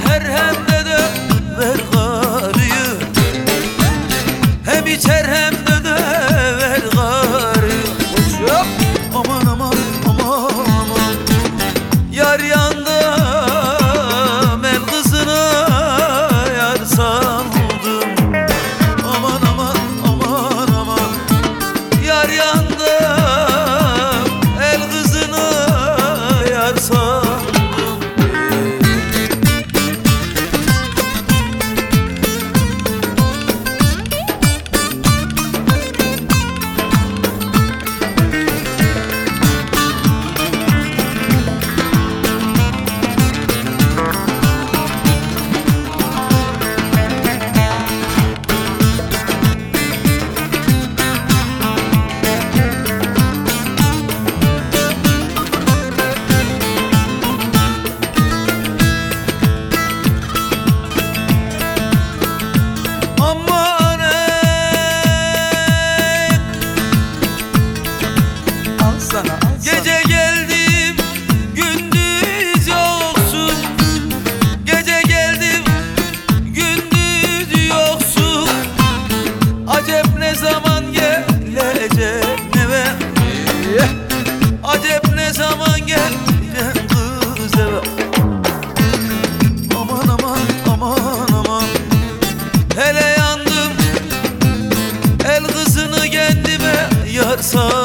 تهرهب. Sana. Gece geldim gündüz yoksun. Gece geldim gündüz yoksun. Acep ne zaman gelecek? Eve. Acep ne zaman gelecek? Kız eve Aman aman aman aman. Hele yandım. El kızını kendime yar sağ